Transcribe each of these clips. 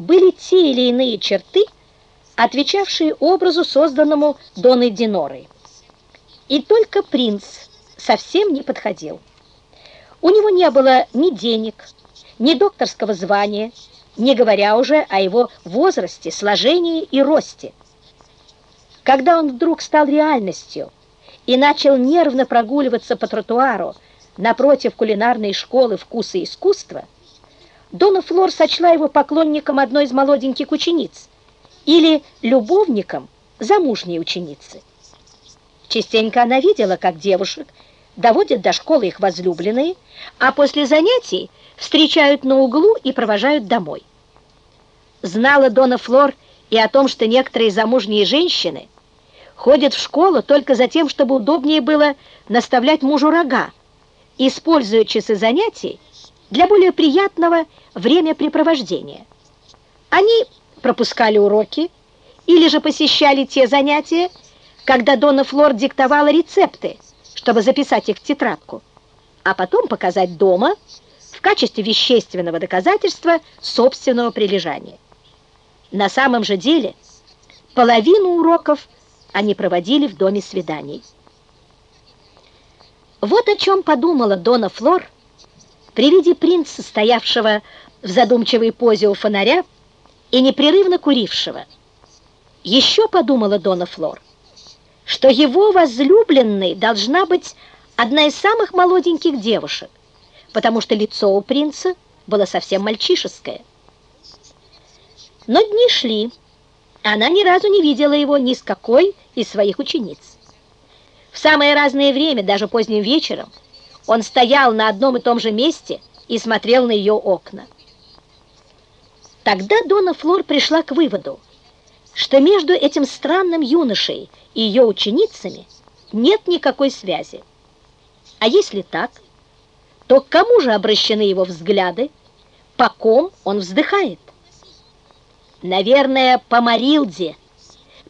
были те или иные черты, отвечавшие образу, созданному Доной Динорой. И только принц совсем не подходил. У него не было ни денег, ни докторского звания, не говоря уже о его возрасте, сложении и росте. Когда он вдруг стал реальностью и начал нервно прогуливаться по тротуару напротив кулинарной школы вкуса и искусства, Дона Флор сочла его поклонником одной из молоденьких учениц или любовником замужней ученицы. Частенько она видела, как девушек доводят до школы их возлюбленные, а после занятий встречают на углу и провожают домой. Знала Дона Флор и о том, что некоторые замужние женщины ходят в школу только за тем, чтобы удобнее было наставлять мужу рога, используя часы занятий для более приятного времяпрепровождения. Они пропускали уроки или же посещали те занятия, когда Дона Флор диктовала рецепты, чтобы записать их в тетрадку, а потом показать дома в качестве вещественного доказательства собственного прилежания. На самом же деле половину уроков они проводили в доме свиданий. Вот о чем подумала Дона Флор при виде принца, стоявшего в задумчивой позе у фонаря и непрерывно курившего. Еще подумала Дона Флор, что его возлюбленной должна быть одна из самых молоденьких девушек, потому что лицо у принца было совсем мальчишеское. Но дни шли, она ни разу не видела его ни с какой из своих учениц. В самое разное время, даже поздним вечером, он стоял на одном и том же месте и смотрел на ее окна. Тогда Дона Флор пришла к выводу, что между этим странным юношей и ее ученицами нет никакой связи. А если так, то к кому же обращены его взгляды, по ком он вздыхает? Наверное, по Марилде,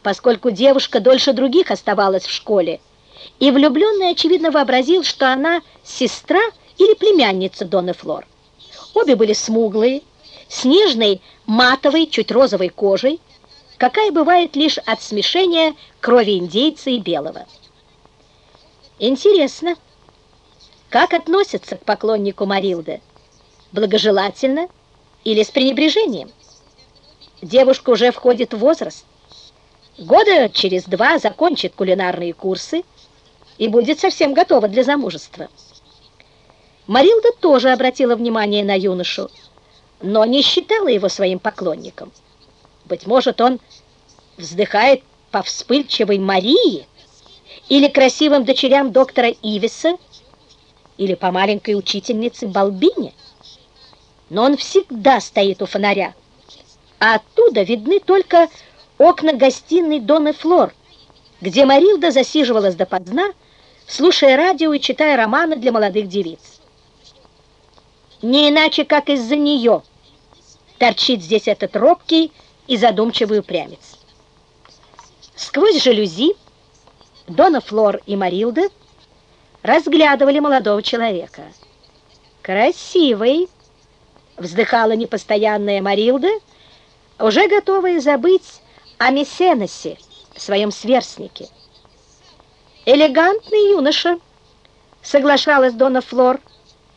поскольку девушка дольше других оставалась в школе, и влюбленный, очевидно, вообразил, что она сестра или племянница Доны Флор. Обе были смуглые, с нежной, матовой, чуть розовой кожей, какая бывает лишь от смешения крови индейца и белого. Интересно, как относятся к поклоннику Марилды? Благожелательно или с пренебрежением? Девушка уже входит в возраст. Года через два закончит кулинарные курсы и будет совсем готова для замужества. Марилда тоже обратила внимание на юношу, но не считала его своим поклонником. Быть может, он вздыхает по вспыльчивой Марии или красивым дочерям доктора Ивиса или по маленькой учительнице Балбине. Но он всегда стоит у фонаря, а оттуда видны только окна гостиной Доны Флор, где Марилда засиживалась допоздна, слушая радио и читая романы для молодых девиц. Не иначе, как из-за нее торчит здесь этот робкий и задумчивый упрямец. Сквозь жалюзи Дона Флор и Марилда разглядывали молодого человека. «Красивый!» — вздыхала непостоянная Марилда, уже готовая забыть о Мессеносе, своем сверстнике. «Элегантный юноша», — соглашалась Дона Флор,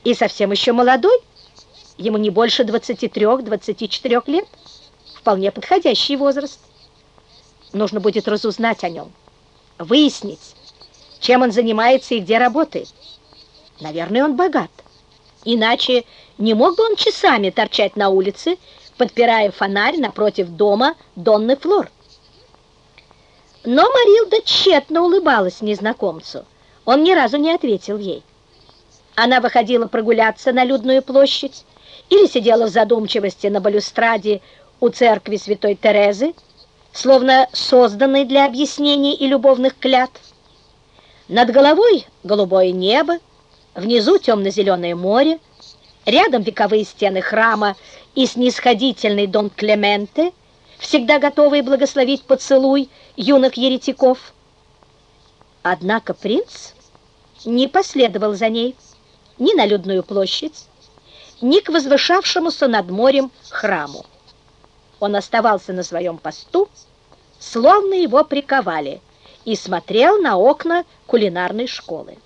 «и совсем еще молодой, ему не больше 23-24 лет, вполне подходящий возраст. Нужно будет разузнать о нем, выяснить, чем он занимается и где работает. Наверное, он богат. Иначе не мог бы он часами торчать на улице, подпирая фонарь напротив дома Донны Флор. Но Марилда тщетно улыбалась незнакомцу. Он ни разу не ответил ей. Она выходила прогуляться на людную площадь или сидела в задумчивости на балюстраде у церкви святой Терезы, словно созданной для объяснений и любовных клятв. Над головой голубое небо, внизу темно-зеленое море, рядом вековые стены храма и снисходительный дом Клементе, всегда готовый благословить поцелуй юных еретиков. Однако принц не последовал за ней ни на людную площадь, ни к возвышавшемуся над морем храму. он оставался на своем посту, словно его приковали, и смотрел на окна кулинарной школы.